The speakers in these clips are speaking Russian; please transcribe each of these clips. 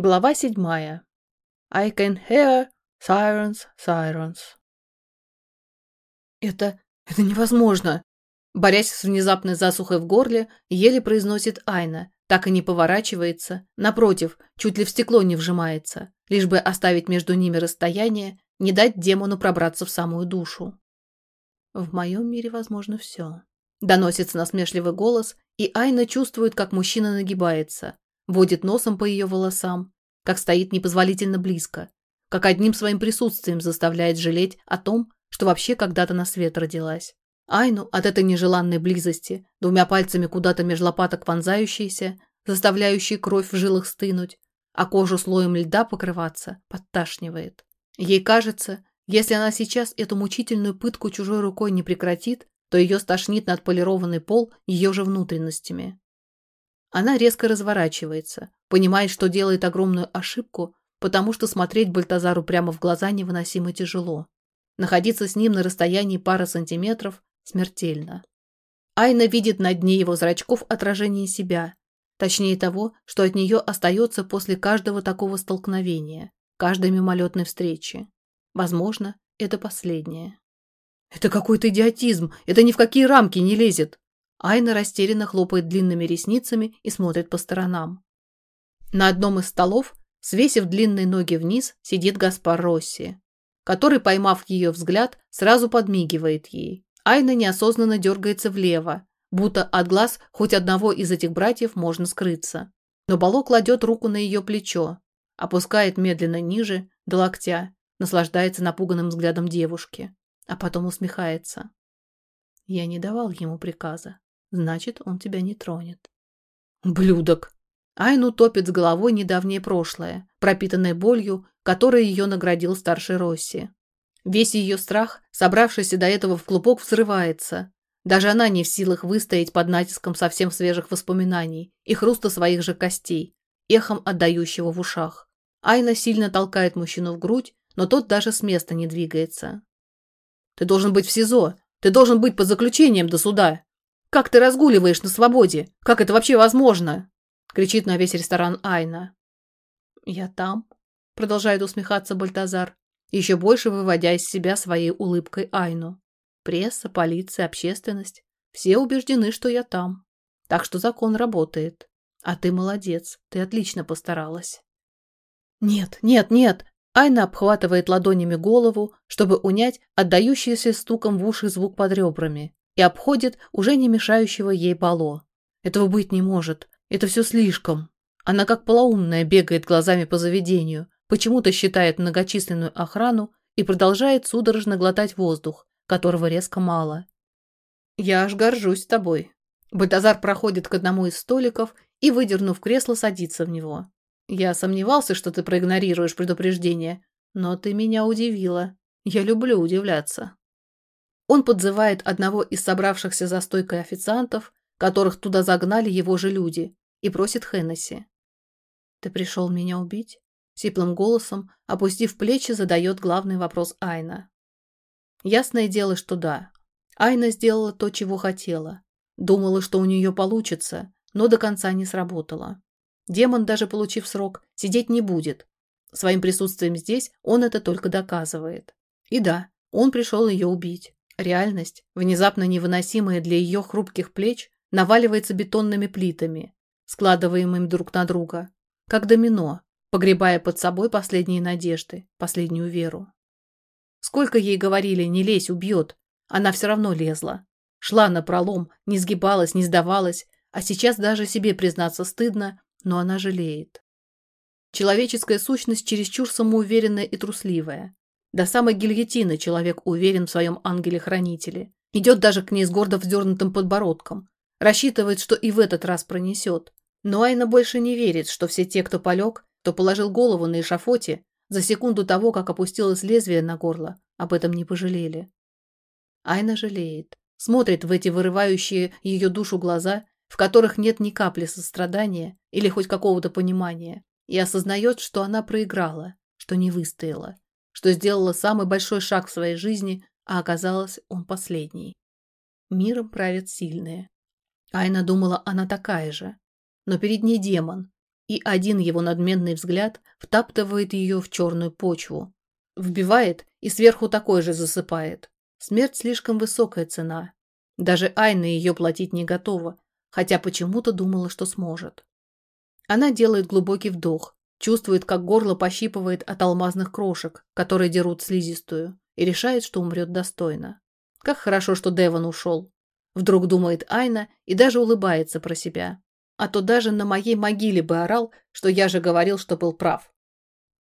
Глава седьмая. I can hear sirens, sirens. Это... это невозможно. Борясь с внезапной засухой в горле, еле произносит Айна, так и не поворачивается, напротив, чуть ли в стекло не вжимается, лишь бы оставить между ними расстояние, не дать демону пробраться в самую душу. В моем мире возможно все. Доносится насмешливый голос, и Айна чувствует, как мужчина нагибается, водит носом по ее волосам, как стоит непозволительно близко, как одним своим присутствием заставляет жалеть о том, что вообще когда-то на свет родилась. Айну от этой нежеланной близости, двумя пальцами куда-то меж лопаток вонзающейся, заставляющей кровь в жилах стынуть, а кожу слоем льда покрываться, подташнивает. Ей кажется, если она сейчас эту мучительную пытку чужой рукой не прекратит, то ее стошнит на отполированный пол ее же внутренностями. Она резко разворачивается, понимает, что делает огромную ошибку, потому что смотреть Бальтазару прямо в глаза невыносимо тяжело. Находиться с ним на расстоянии пары сантиметров смертельно. Айна видит на дне его зрачков отражение себя, точнее того, что от нее остается после каждого такого столкновения, каждой мимолетной встречи. Возможно, это последнее. Это какой-то идиотизм, это ни в какие рамки не лезет. Айна растерянно хлопает длинными ресницами и смотрит по сторонам. На одном из столов, свесив длинные ноги вниз, сидит Гаспар Росси, который, поймав ее взгляд, сразу подмигивает ей. Айна неосознанно дергается влево, будто от глаз хоть одного из этих братьев можно скрыться. Но Бало кладет руку на ее плечо, опускает медленно ниже, до локтя, наслаждается напуганным взглядом девушки, а потом усмехается. Я не давал ему приказа. Значит, он тебя не тронет. Блюдок. Айну топит с головой недавнее прошлое, пропитанное болью, которой ее наградил старший Росси. Весь ее страх, собравшийся до этого в клубок, взрывается. Даже она не в силах выстоять под натиском совсем свежих воспоминаний и хруста своих же костей, эхом отдающего в ушах. Айна сильно толкает мужчину в грудь, но тот даже с места не двигается. «Ты должен быть в СИЗО! Ты должен быть под заключением до суда!» «Как ты разгуливаешь на свободе? Как это вообще возможно?» кричит на весь ресторан Айна. «Я там», — продолжает усмехаться Бальтазар, еще больше выводя из себя своей улыбкой Айну. «Пресса, полиция, общественность — все убеждены, что я там. Так что закон работает. А ты молодец, ты отлично постаралась». «Нет, нет, нет!» Айна обхватывает ладонями голову, чтобы унять отдающийся стуком в уши звук под ребрами, и обходит уже не мешающего ей Бало. Этого быть не может. Это все слишком. Она как полоумная бегает глазами по заведению, почему-то считает многочисленную охрану и продолжает судорожно глотать воздух, которого резко мало. «Я аж горжусь тобой». Бальтазар проходит к одному из столиков и, выдернув кресло, садится в него. «Я сомневался, что ты проигнорируешь предупреждение, но ты меня удивила. Я люблю удивляться». Он подзывает одного из собравшихся за стойкой официантов, которых туда загнали его же люди, и просит Хеннесси. «Ты пришел меня убить?» Сиплым голосом, опустив плечи, задает главный вопрос Айна. Ясное дело, что да. Айна сделала то, чего хотела. Думала, что у нее получится, но до конца не сработало. Демон, даже получив срок, сидеть не будет. Своим присутствием здесь он это только доказывает. И да, он пришел ее убить. Реальность, внезапно невыносимая для ее хрупких плеч, наваливается бетонными плитами, складываемыми друг на друга, как домино, погребая под собой последние надежды, последнюю веру. Сколько ей говорили «не лезь, убьет», она все равно лезла. Шла на пролом, не сгибалась, не сдавалась, а сейчас даже себе признаться стыдно, но она жалеет. Человеческая сущность чересчур самоуверенная и трусливая. До самой гильотины человек уверен в своем ангеле-хранителе. Идет даже к ней с гордо вздернутым подбородком. Рассчитывает, что и в этот раз пронесет. Но Айна больше не верит, что все те, кто полег, кто положил голову на эшафоте, за секунду того, как опустилось лезвие на горло, об этом не пожалели. Айна жалеет. Смотрит в эти вырывающие ее душу глаза, в которых нет ни капли сострадания или хоть какого-то понимания, и осознает, что она проиграла, что не выстояла, что сделала самый большой шаг в своей жизни, а оказалось он последний. Миром правят сильные. Айна думала, она такая же. Но перед ней демон. и один его надменный взгляд втаптывает ее в черную почву. Вбивает и сверху такой же засыпает. Смерть слишком высокая цена. Даже Айна ее платить не готова, хотя почему-то думала, что сможет. Она делает глубокий вдох, чувствует, как горло пощипывает от алмазных крошек, которые дерут слизистую, и решает, что умрет достойно. Как хорошо, что Деван ушел. Вдруг думает Айна и даже улыбается про себя. А то даже на моей могиле бы орал, что я же говорил, что был прав.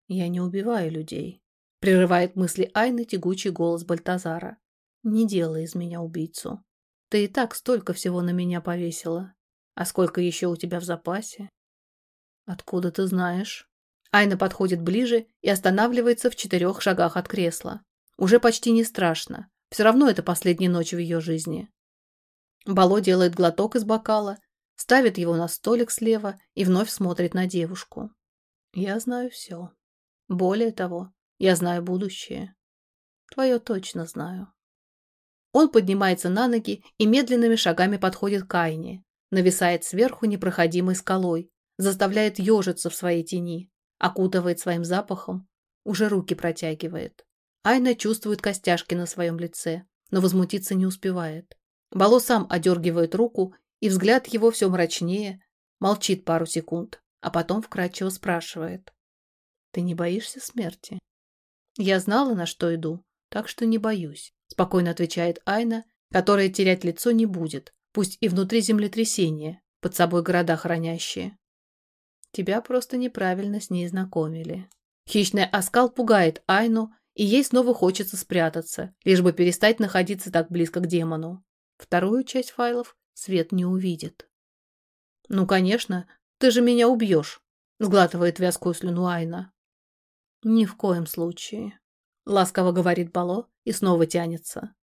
«Я не убиваю людей», — прерывает мысли Айны тягучий голос Бальтазара. «Не делай из меня убийцу. Ты и так столько всего на меня повесила. А сколько еще у тебя в запасе?» «Откуда ты знаешь?» Айна подходит ближе и останавливается в четырех шагах от кресла. Уже почти не страшно. Все равно это последняя ночь в ее жизни. Бало делает глоток из бокала, ставит его на столик слева и вновь смотрит на девушку. Я знаю все. Более того, я знаю будущее. Твое точно знаю. Он поднимается на ноги и медленными шагами подходит к Айне, нависает сверху непроходимой скалой, заставляет ежиться в своей тени, окутывает своим запахом, уже руки протягивает. Айна чувствует костяшки на своем лице, но возмутиться не успевает. Бало сам одергивает руку, и взгляд его все мрачнее, молчит пару секунд, а потом вкрадчиво спрашивает. «Ты не боишься смерти?» «Я знала, на что иду, так что не боюсь», спокойно отвечает Айна, которая терять лицо не будет, пусть и внутри землетрясения, под собой города хранящие. Тебя просто неправильно с ней знакомили. Хищный оскал пугает Айну, и ей снова хочется спрятаться, лишь бы перестать находиться так близко к демону. Вторую часть файлов Свет не увидит. «Ну, конечно, ты же меня убьешь», — сглатывает вязкую слюну Айна. «Ни в коем случае», — ласково говорит Бало и снова тянется.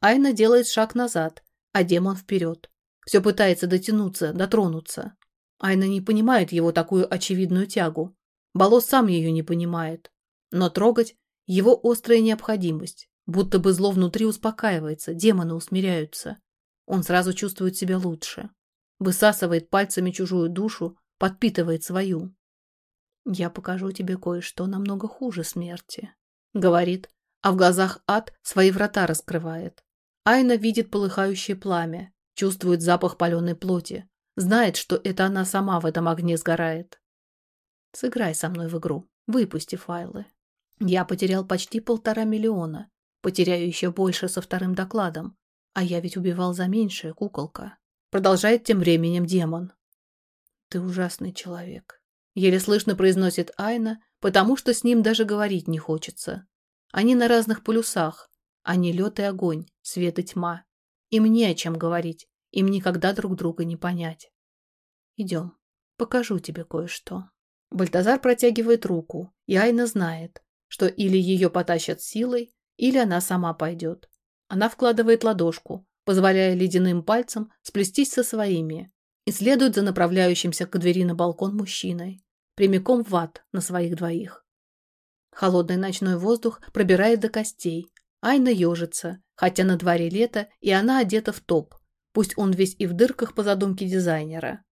Айна делает шаг назад, а демон вперед. Все пытается дотянуться, дотронуться. Айна не понимает его такую очевидную тягу. Бало сам ее не понимает. Но трогать – его острая необходимость. Будто бы зло внутри успокаивается, демоны усмиряются. Он сразу чувствует себя лучше. Высасывает пальцами чужую душу, подпитывает свою. «Я покажу тебе кое-что намного хуже смерти», — говорит, а в глазах ад свои врата раскрывает. Айна видит полыхающее пламя, чувствует запах паленой плоти, Знает, что это она сама в этом огне сгорает. Сыграй со мной в игру. Выпусти файлы. Я потерял почти полтора миллиона. Потеряю еще больше со вторым докладом. А я ведь убивал за меньшее, куколка. Продолжает тем временем демон. Ты ужасный человек. Еле слышно произносит Айна, потому что с ним даже говорить не хочется. Они на разных полюсах. Они лед и огонь, свет и тьма. Им не о чем говорить. Им никогда друг друга не понять. Идем, покажу тебе кое-что. Бальтазар протягивает руку, и Айна знает, что или ее потащат силой, или она сама пойдет. Она вкладывает ладошку, позволяя ледяным пальцам сплестись со своими, и следует за направляющимся к двери на балкон мужчиной, прямиком в ад на своих двоих. Холодный ночной воздух пробирает до костей. Айна ежится, хотя на дворе лето, и она одета в топ, Пусть он весь и в дырках по задумке дизайнера.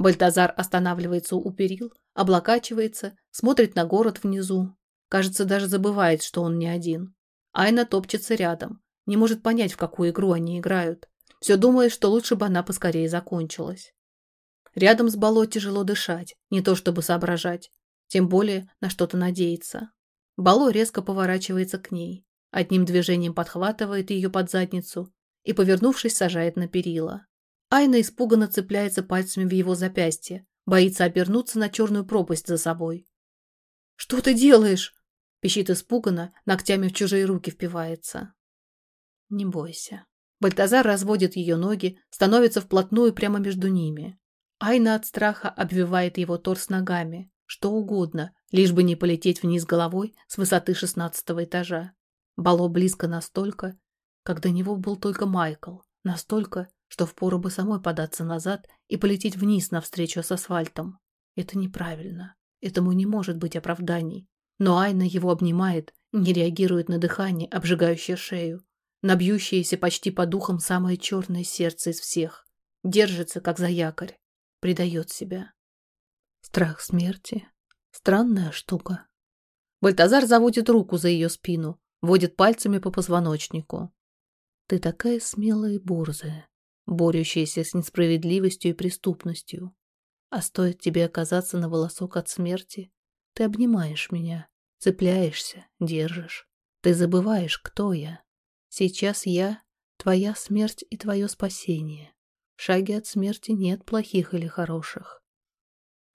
Бальтазар останавливается у перил, облокачивается, смотрит на город внизу. Кажется, даже забывает, что он не один. Айна топчется рядом, не может понять, в какую игру они играют. Все думает, что лучше бы она поскорее закончилась. Рядом с Бало тяжело дышать, не то чтобы соображать, тем более на что-то надеяться. Бало резко поворачивается к ней, одним движением подхватывает ее под задницу и, повернувшись, сажает на перила. Айна испуганно цепляется пальцами в его запястье, боится обернуться на черную пропасть за собой. «Что ты делаешь?» – пищит испуганно, ногтями в чужие руки впивается. «Не бойся». Бальтазар разводит ее ноги, становится вплотную прямо между ними. Айна от страха обвивает его торс ногами, что угодно, лишь бы не полететь вниз головой с высоты шестнадцатого этажа. Бало близко настолько, как до него был только Майкл, настолько, что впору бы самой податься назад и полететь вниз навстречу с асфальтом. Это неправильно. Этому не может быть оправданий. Но Айна его обнимает, не реагирует на дыхание, обжигающее шею, на бьющееся почти по духам самое черное сердце из всех. Держится, как за якорь. Предает себя. Страх смерти. Странная штука. Бальтазар заводит руку за ее спину, водит пальцами по позвоночнику. Ты такая смелая и борзая, борющаяся с несправедливостью и преступностью. А стоит тебе оказаться на волосок от смерти, ты обнимаешь меня, цепляешься, держишь. Ты забываешь, кто я. Сейчас я — твоя смерть и твое спасение. В шаге от смерти нет плохих или хороших.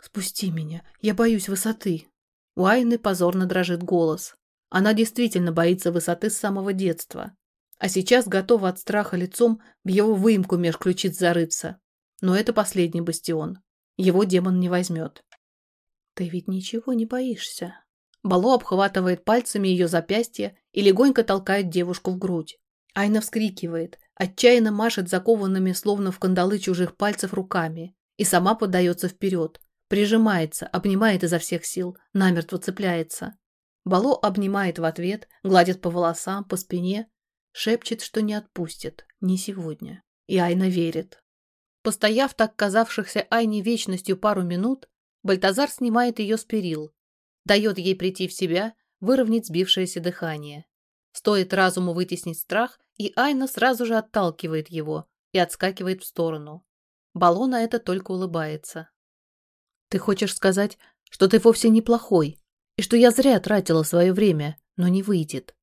Спусти меня, я боюсь высоты. У Айны позорно дрожит голос. Она действительно боится высоты с самого детства а сейчас готова от страха лицом в его выемку меж ключиц зарыться. Но это последний бастион. Его демон не возьмет. Ты ведь ничего не боишься. Бало обхватывает пальцами ее запястье и легонько толкает девушку в грудь. Айна вскрикивает, отчаянно машет закованными словно в кандалы чужих пальцев руками и сама подается вперед, прижимается, обнимает изо всех сил, намертво цепляется. Бало обнимает в ответ, гладит по волосам, по спине, Шепчет, что не отпустит. Не сегодня. И Айна верит. Постояв так казавшихся Айне вечностью пару минут, Бальтазар снимает ее с перил, дает ей прийти в себя, выровнять сбившееся дыхание. Стоит разуму вытеснить страх, и Айна сразу же отталкивает его и отскакивает в сторону. Балло на это только улыбается. «Ты хочешь сказать, что ты вовсе неплохой, и что я зря тратила свое время, но не выйдет.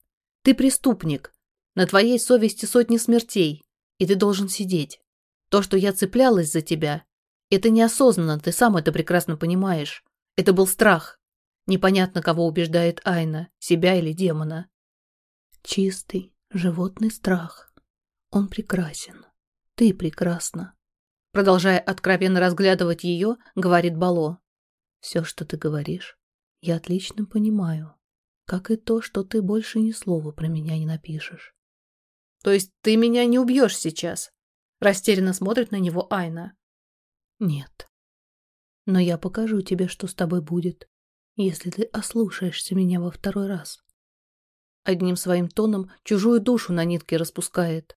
Ты преступник, на твоей совести сотни смертей, и ты должен сидеть. То, что я цеплялась за тебя, это неосознанно, ты сам это прекрасно понимаешь. Это был страх. Непонятно, кого убеждает Айна, себя или демона. Чистый, животный страх. Он прекрасен. Ты прекрасна. Продолжая откровенно разглядывать ее, говорит Бало. Все, что ты говоришь, я отлично понимаю. Как и то, что ты больше ни слова про меня не напишешь. То есть ты меня не убьешь сейчас? Растерянно смотрит на него Айна. Нет. Но я покажу тебе, что с тобой будет, если ты ослушаешься меня во второй раз. Одним своим тоном чужую душу на нитке распускает.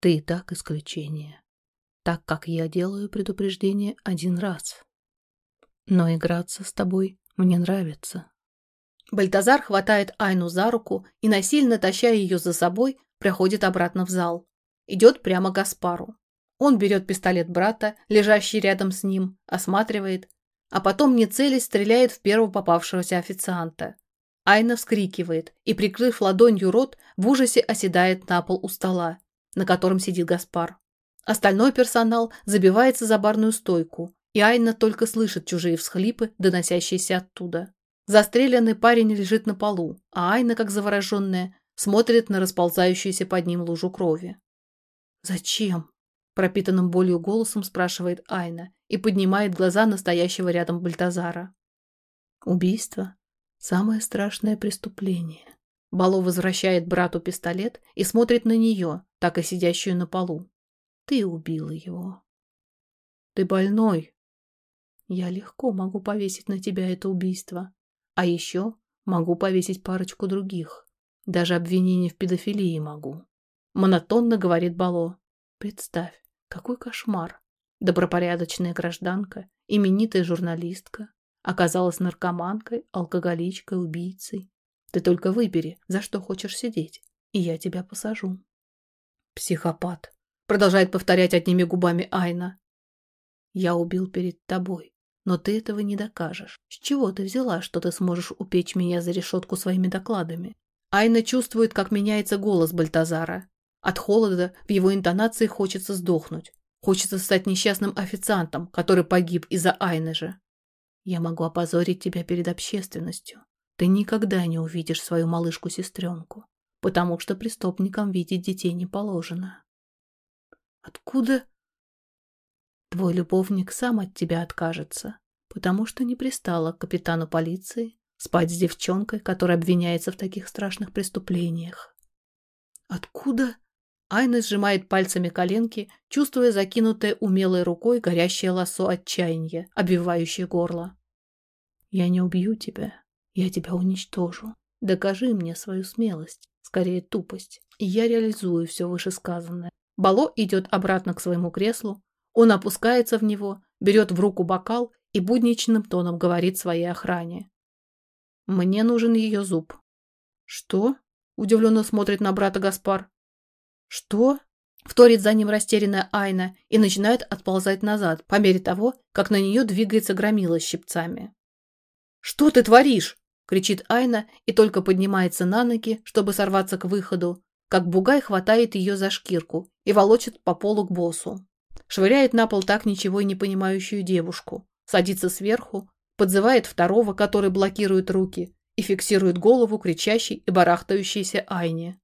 Ты и так исключение. Так как я делаю предупреждение один раз. Но играться с тобой мне нравится. Бальтазар хватает Айну за руку и, насильно таща ее за собой, проходит обратно в зал. Идет прямо к Гаспару. Он берет пистолет брата, лежащий рядом с ним, осматривает, а потом, не целясь, стреляет в первого попавшегося официанта. Айна вскрикивает и, прикрыв ладонью рот, в ужасе оседает на пол у стола, на котором сидит Гаспар. Остальной персонал забивается за барную стойку, и Айна только слышит чужие всхлипы, доносящиеся оттуда. Застреленный парень лежит на полу, а Айна, как завороженная, смотрит на расползающуюся под ним лужу крови. «Зачем?» – пропитанным болью голосом спрашивает Айна и поднимает глаза настоящего рядом Бальтазара. «Убийство – самое страшное преступление». Бало возвращает брату пистолет и смотрит на нее, так и сидящую на полу. «Ты убила его». «Ты больной», я легко могу повесить на тебя это убийство. А еще могу повесить парочку других. Даже обвинение в педофилии могу. Монотонно говорит Бало. Представь, какой кошмар. Добропорядочная гражданка, именитая журналистка, оказалась наркоманкой, алкоголичкой, убийцей. Ты только выбери, за что хочешь сидеть, и я тебя посажу. Психопат. Продолжает повторять одними губами Айна. Я убил перед тобой, но ты этого не докажешь. С чего ты взяла, что ты сможешь упечь меня за решетку своими докладами? Айна чувствует, как меняется голос Бальтазара. От холода в его интонации хочется сдохнуть. Хочется стать несчастным официантом, который погиб из-за Айны же. Я могу опозорить тебя перед общественностью. Ты никогда не увидишь свою малышку-сестренку, потому что преступникам видеть детей не положено. Откуда? Твой любовник сам от тебя откажется, потому что не пристала к капитану полиции Спать с девчонкой, которая обвиняется в таких страшных преступлениях. Откуда? Айна сжимает пальцами коленки, чувствуя закинутое умелой рукой горящее лосо отчаяния, обвивающее горло. «Я не убью тебя. Я тебя уничтожу. Докажи мне свою смелость, скорее тупость, и я реализую все вышесказанное». Бало идет обратно к своему креслу. Он опускается в него, берет в руку бокал и будничным тоном говорит своей охране. «Мне нужен ее зуб». «Что?» – удивленно смотрит на брата Гаспар. «Что?» – вторит за ним растерянная Айна и начинает отползать назад, по мере того, как на нее двигается громила с щипцами. «Что ты творишь?» – кричит Айна и только поднимается на ноги, чтобы сорваться к выходу, как бугай хватает ее за шкирку и волочит по полу к боссу. Швыряет на пол так ничего и не понимающую девушку, садится сверху, подзывает второго, который блокирует руки, и фиксирует голову кричащей и барахтающейся Айне.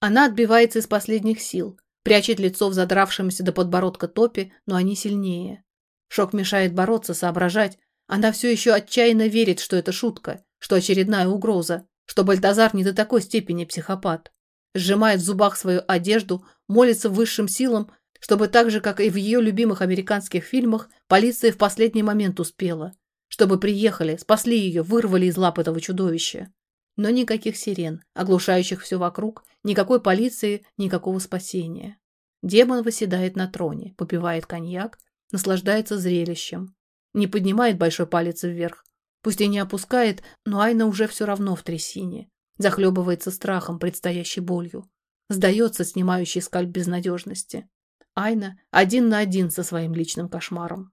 Она отбивается из последних сил, прячет лицо в задравшемся до подбородка топе, но они сильнее. Шок мешает бороться, соображать. Она все еще отчаянно верит, что это шутка, что очередная угроза, что Бальтазар не до такой степени психопат сжимает в зубах свою одежду, молится высшим силам, чтобы так же, как и в ее любимых американских фильмах, полиция в последний момент успела. Чтобы приехали, спасли ее, вырвали из лап этого чудовища. Но никаких сирен, оглушающих все вокруг, никакой полиции, никакого спасения. Демон восседает на троне, попивает коньяк, наслаждается зрелищем. Не поднимает большой палец вверх. Пусть и не опускает, но Айна уже все равно в трясине. Захлебывается страхом, предстоящей болью. Сдается снимающий скальп безнадежности. Айна один на один со своим личным кошмаром.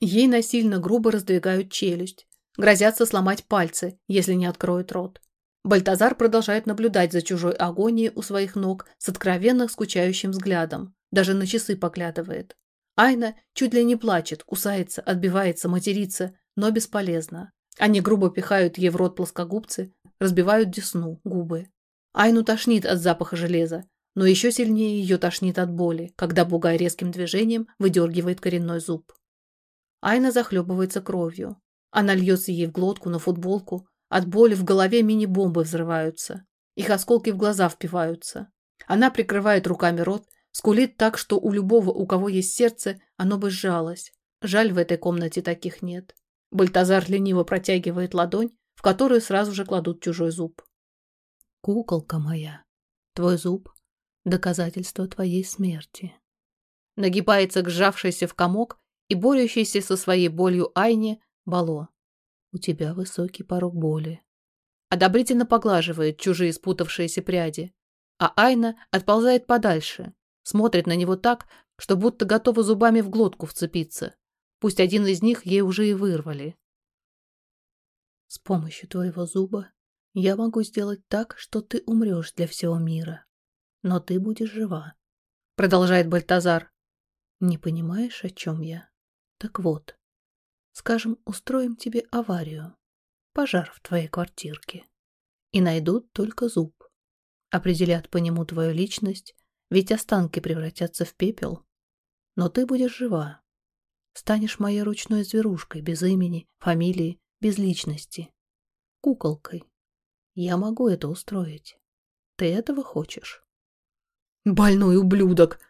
Ей насильно грубо раздвигают челюсть. Грозятся сломать пальцы, если не откроет рот. Бальтазар продолжает наблюдать за чужой агонией у своих ног с откровенно скучающим взглядом. Даже на часы поглядывает. Айна чуть ли не плачет, кусается, отбивается, матерится, но бесполезно. Они грубо пихают ей в рот плоскогубцы, разбивают десну, губы. Айну тошнит от запаха железа, но еще сильнее ее тошнит от боли, когда бугай резким движением выдергивает коренной зуб. Айна захлебывается кровью. Она льется ей в глотку, на футболку. От боли в голове мини-бомбы взрываются. Их осколки в глаза впиваются. Она прикрывает руками рот, скулит так, что у любого, у кого есть сердце, оно бы сжалось. Жаль, в этой комнате таких нет. Бальтазар лениво протягивает ладонь, в которую сразу же кладут чужой зуб. «Куколка моя, твой зуб — доказательство твоей смерти». Нагибается к сжавшейся в комок и борющейся со своей болью Айне Бало. «У тебя высокий порог боли». Одобрительно поглаживает чужие спутавшиеся пряди, а Айна отползает подальше, смотрит на него так, что будто готова зубами в глотку вцепиться. Пусть один из них ей уже и вырвали. С помощью твоего зуба я могу сделать так, что ты умрешь для всего мира. Но ты будешь жива. Продолжает Бальтазар. Не понимаешь, о чем я? Так вот, скажем, устроим тебе аварию. Пожар в твоей квартирке. И найдут только зуб. Определят по нему твою личность, ведь останки превратятся в пепел. Но ты будешь жива. Станешь моей ручной зверушкой, без имени, фамилии, без личности. Куколкой. Я могу это устроить. Ты этого хочешь? Больной ублюдок!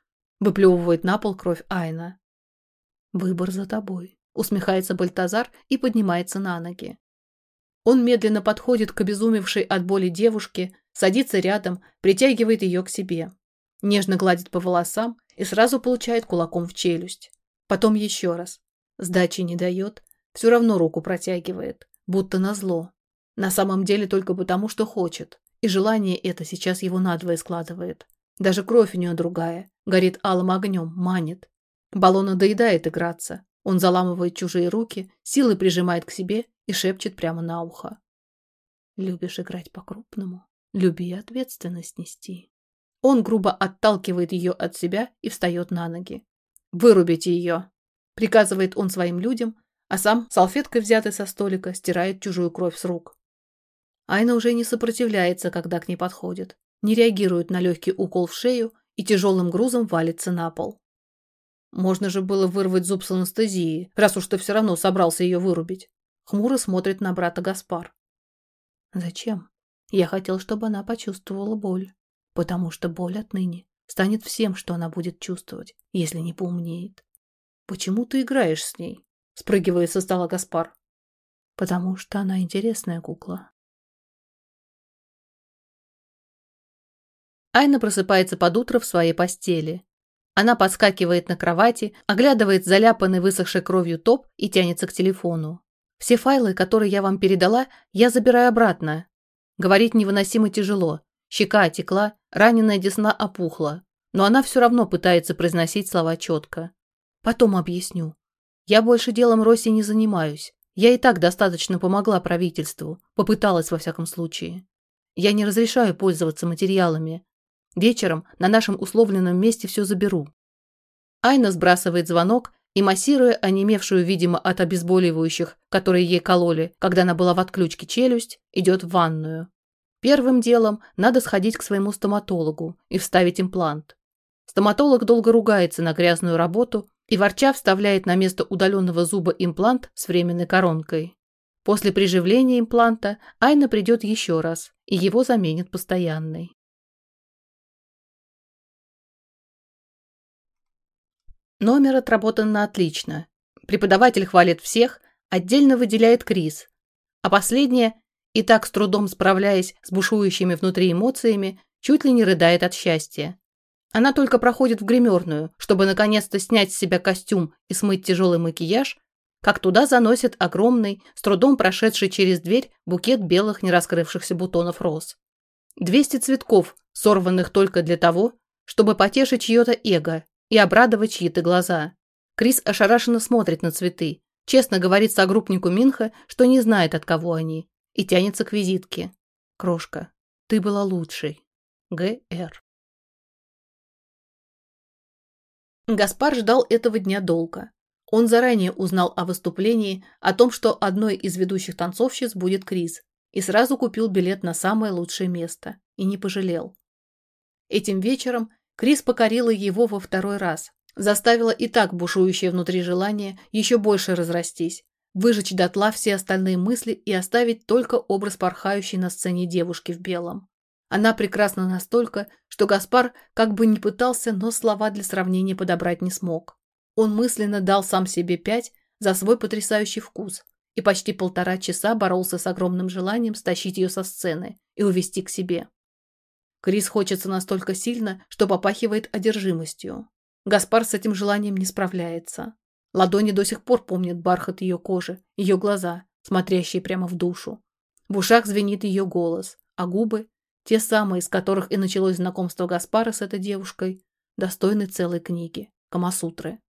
Выплевывает на пол кровь Айна. Выбор за тобой. Усмехается Бальтазар и поднимается на ноги. Он медленно подходит к обезумевшей от боли девушке, садится рядом, притягивает ее к себе. Нежно гладит по волосам и сразу получает кулаком в челюсть. Потом еще раз. Сдачи не дает, все равно руку протягивает, будто назло. На самом деле только потому, что хочет. И желание это сейчас его надвое складывает. Даже кровь у нее другая, горит алым огнем, манит. Баллон доедает играться. Он заламывает чужие руки, силой прижимает к себе и шепчет прямо на ухо. Любишь играть по-крупному? Люби ответственность нести. Он грубо отталкивает ее от себя и встает на ноги. «Вырубите ее!» — приказывает он своим людям, а сам, салфеткой взятой со столика, стирает чужую кровь с рук. Айна уже не сопротивляется, когда к ней подходит, не реагирует на легкий укол в шею и тяжелым грузом валится на пол. Можно же было вырвать зуб с анестезией, раз уж ты все равно собрался ее вырубить. Хмуро смотрит на брата Гаспар. Зачем? Я хотел, чтобы она почувствовала боль. Потому что боль отныне станет всем, что она будет чувствовать, если не поумнеет. Почему ты играешь с ней? Спрыгивает со стола Гаспар. Потому что она интересная кукла. Айна просыпается под утро в своей постели. Она подскакивает на кровати, оглядывает заляпанный высохшей кровью топ и тянется к телефону. Все файлы, которые я вам передала, я забираю обратно. Говорить невыносимо тяжело. Щека отекла, раненая десна опухла. Но она все равно пытается произносить слова четко. Потом объясню. Я больше делом Росси не занимаюсь. Я и так достаточно помогла правительству. Попыталась, во всяком случае. Я не разрешаю пользоваться материалами. Вечером на нашем условленном месте все заберу. Айна сбрасывает звонок и, массируя онемевшую, видимо, от обезболивающих, которые ей кололи, когда она была в отключке челюсть, идет в ванную. Первым делом надо сходить к своему стоматологу и вставить имплант. Стоматолог долго ругается на грязную работу и, ворча, вставляет на место удаленного зуба имплант с временной коронкой. После приживления импланта Айна придет еще раз, и его заменит постоянный. Номер отработан на отлично. Преподаватель хвалит всех, отдельно выделяет Крис. А последняя, и так с трудом справляясь с бушующими внутри эмоциями, чуть ли не рыдает от счастья. Она только проходит в гримерную, чтобы наконец-то снять с себя костюм и смыть тяжелый макияж, как туда заносит огромный, с трудом прошедший через дверь букет белых нераскрывшихся бутонов роз. 200 цветков, сорванных только для того, чтобы потешить чье-то эго и обрадовать чьи-то глаза. Крис ошарашенно смотрит на цветы, честно говорит согруппнику Минха, что не знает, от кого они, и тянется к визитке. «Крошка, ты была лучшей. Г.Р.» Гаспар ждал этого дня долго. Он заранее узнал о выступлении, о том, что одной из ведущих танцовщиц будет Крис, и сразу купил билет на самое лучшее место. И не пожалел. Этим вечером Крис покорила его во второй раз, заставила и так бушующее внутри желание еще больше разрастись, выжечь дотла все остальные мысли и оставить только образ порхающей на сцене девушки в белом. Она прекрасна настолько, что Гаспар как бы не пытался, но слова для сравнения подобрать не смог. Он мысленно дал сам себе пять за свой потрясающий вкус и почти полтора часа боролся с огромным желанием стащить ее со сцены и увести к себе. Крис хочется настолько сильно, что попахивает одержимостью. Гаспар с этим желанием не справляется. Ладони до сих пор помнят бархат ее кожи, ее глаза, смотрящие прямо в душу. В ушах звенит ее голос, а губы, те самые, из которых и началось знакомство Гаспара с этой девушкой, достойны целой книги – Камасутры.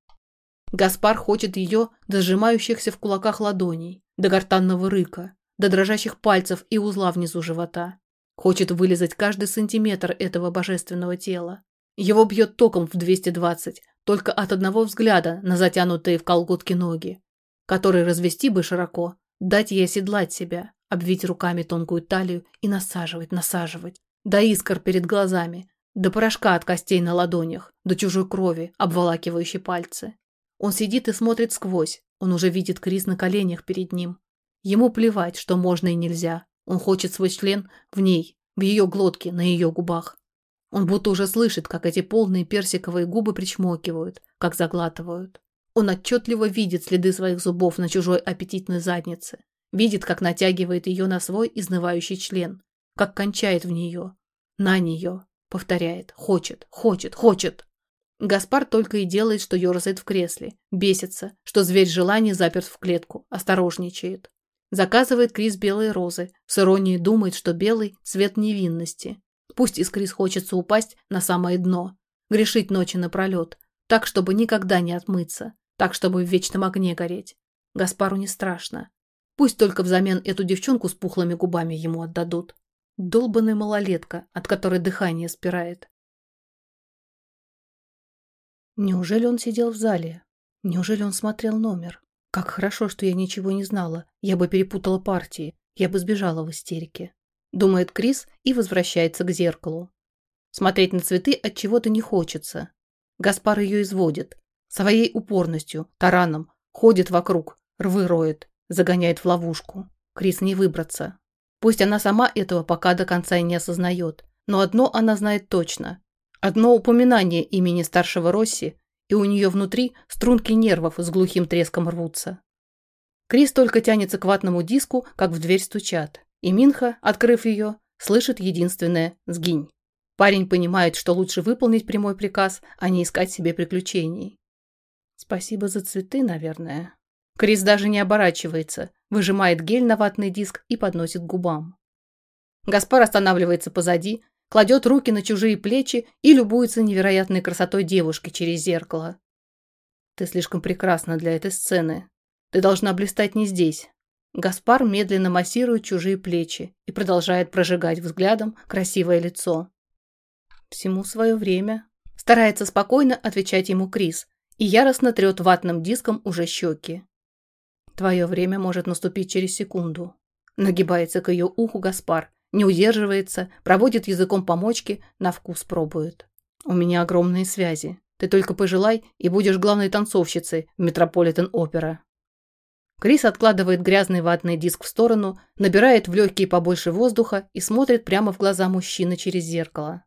Гаспар хочет ее до сжимающихся в кулаках ладоней, до гортанного рыка, до дрожащих пальцев и узла внизу живота. Хочет вылезать каждый сантиметр этого божественного тела. Его бьет током в 220, только от одного взгляда на затянутые в колготки ноги, которые развести бы широко, дать ей оседлать себя, обвить руками тонкую талию и насаживать, насаживать, до искр перед глазами, до порошка от костей на ладонях, до чужой крови, обволакивающей пальцы. Он сидит и смотрит сквозь, он уже видит Крис на коленях перед ним. Ему плевать, что можно и нельзя, он хочет свой член в ней, в ее глотке, на ее губах. Он будто уже слышит, как эти полные персиковые губы причмокивают, как заглатывают. Он отчетливо видит следы своих зубов на чужой аппетитной заднице. Видит, как натягивает ее на свой изнывающий член. Как кончает в нее. На нее. Повторяет. Хочет, хочет, хочет. Гаспар только и делает, что ерзает в кресле. Бесится, что зверь желания заперт в клетку. Осторожничает. Заказывает Крис белые розы. С иронией думает, что белый – цвет невинности. Пусть из Крис хочется упасть на самое дно. Грешить ночи напролет. Так, чтобы никогда не отмыться. Так, чтобы в вечном огне гореть. Гаспару не страшно. Пусть только взамен эту девчонку с пухлыми губами ему отдадут. Долбаная малолетка, от которой дыхание спирает. Неужели он сидел в зале? Неужели он смотрел номер? Как хорошо, что я ничего не знала. Я бы перепутала партии. Я бы сбежала в истерике. Думает Крис и возвращается к зеркалу. Смотреть на цветы от чего-то не хочется. Гаспар ее изводит. Своей упорностью, тараном, ходит вокруг, рвы роет, загоняет в ловушку. Крис не выбраться. Пусть она сама этого пока до конца и не осознает, но одно она знает точно. Одно упоминание имени старшего Росси, и у нее внутри струнки нервов с глухим треском рвутся. Крис только тянется к ватному диску, как в дверь стучат, и Минха, открыв ее, слышит единственное «сгинь». Парень понимает, что лучше выполнить прямой приказ, а не искать себе приключений. Спасибо за цветы, наверное. Крис даже не оборачивается, выжимает гель на ватный диск и подносит к губам. Гаспар останавливается позади, кладет руки на чужие плечи и любуется невероятной красотой девушки через зеркало. Ты слишком прекрасна для этой сцены. Ты должна блистать не здесь. Гаспар медленно массирует чужие плечи и продолжает прожигать взглядом красивое лицо. Всему свое время. Старается спокойно отвечать ему Крис и яростно трет ватным диском уже щеки. Твое время может наступить через секунду. Нагибается к ее уху Гаспар, не удерживается, проводит языком по на вкус пробует. У меня огромные связи. Ты только пожелай и будешь главной танцовщицей в Метрополитен-опера. Крис откладывает грязный ватный диск в сторону, набирает в легкие побольше воздуха и смотрит прямо в глаза мужчины через зеркало.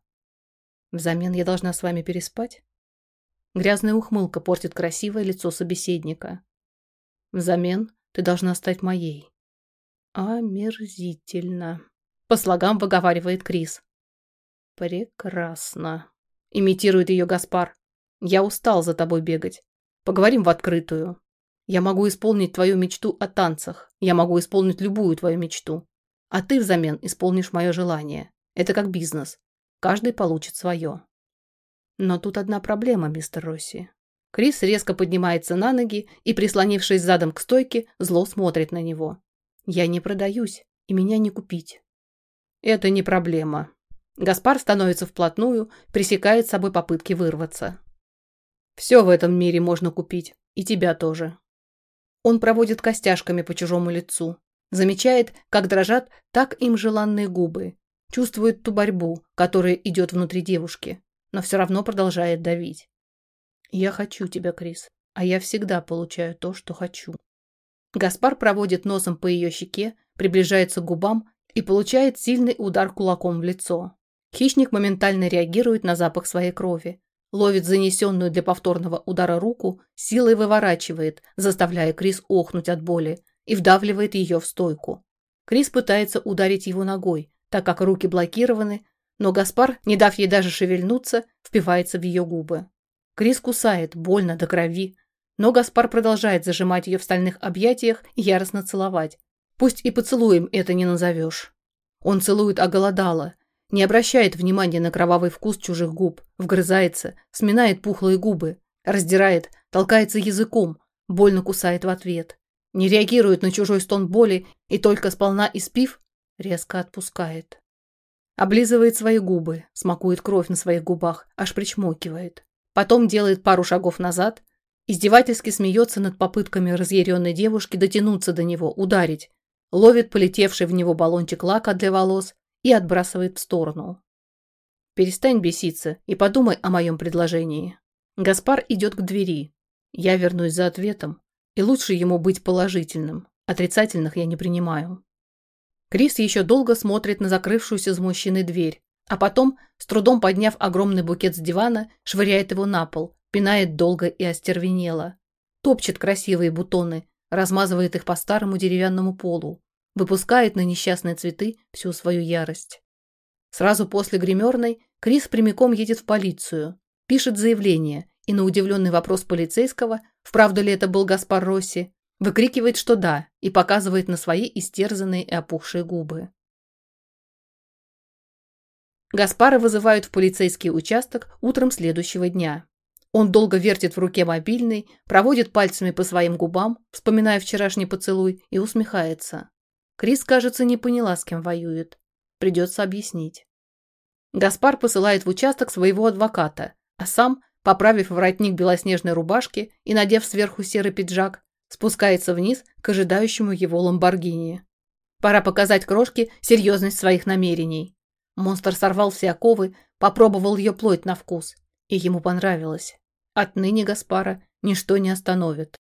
Взамен я должна с вами переспать? Грязная ухмылка портит красивое лицо собеседника. Взамен ты должна стать моей. Омерзительно. По слогам выговаривает Крис. Прекрасно. Имитирует ее Гаспар. Я устал за тобой бегать. Поговорим в открытую. Я могу исполнить твою мечту о танцах. Я могу исполнить любую твою мечту. А ты взамен исполнишь мое желание. Это как бизнес. Каждый получит свое. Но тут одна проблема, мистер Росси. Крис резко поднимается на ноги и, прислонившись задом к стойке, зло смотрит на него. Я не продаюсь, и меня не купить. Это не проблема. Гаспар становится вплотную, пресекает собой попытки вырваться. Все в этом мире можно купить. И тебя тоже. Он проводит костяшками по чужому лицу. Замечает, как дрожат так им желанные губы. Чувствует ту борьбу, которая идет внутри девушки. Но все равно продолжает давить. Я хочу тебя, Крис. А я всегда получаю то, что хочу. Гаспар проводит носом по ее щеке, приближается к губам и получает сильный удар кулаком в лицо. Хищник моментально реагирует на запах своей крови, ловит занесенную для повторного удара руку, силой выворачивает, заставляя Крис охнуть от боли, и вдавливает ее в стойку. Крис пытается ударить его ногой, так как руки блокированы, но Гаспар, не дав ей даже шевельнуться, впивается в ее губы. Крис кусает, больно до крови, но Гаспар продолжает зажимать ее в стальных объятиях и яростно целовать. Пусть и поцелуем это не назовешь. Он целует оголодало, не обращает внимания на кровавый вкус чужих губ, вгрызается, сминает пухлые губы, раздирает, толкается языком, больно кусает в ответ. Не реагирует на чужой стон боли и только сполна испив, резко отпускает. Облизывает свои губы, смакует кровь на своих губах, аж причмокивает. Потом делает пару шагов назад, издевательски смеется над попытками разъяренной девушки дотянуться до него, ударить, ловит полетевший в него баллончик лака для волос, и отбрасывает в сторону. «Перестань беситься и подумай о моем предложении». Гаспар идет к двери. Я вернусь за ответом, и лучше ему быть положительным. Отрицательных я не принимаю. Крис еще долго смотрит на закрывшуюся с мужчиной дверь, а потом, с трудом подняв огромный букет с дивана, швыряет его на пол, пинает долго и остервенело. Топчет красивые бутоны, размазывает их по старому деревянному полу выпускает на несчастные цветы всю свою ярость. Сразу после гримерной Крис прямиком едет в полицию, пишет заявление и на удивленный вопрос полицейского, вправду ли это был Гаспар Росси, выкрикивает, что да, и показывает на свои истерзанные и опухшие губы. Гаспара вызывают в полицейский участок утром следующего дня. Он долго вертит в руке мобильный, проводит пальцами по своим губам, вспоминая вчерашний поцелуй, и усмехается. Крис, кажется, не поняла, с кем воюет. Придется объяснить. Гаспар посылает в участок своего адвоката, а сам, поправив воротник белоснежной рубашки и надев сверху серый пиджак, спускается вниз к ожидающему его ламборгини. Пора показать крошке серьезность своих намерений. Монстр сорвал все оковы, попробовал ее плоть на вкус, и ему понравилось. Отныне Гаспара ничто не остановит.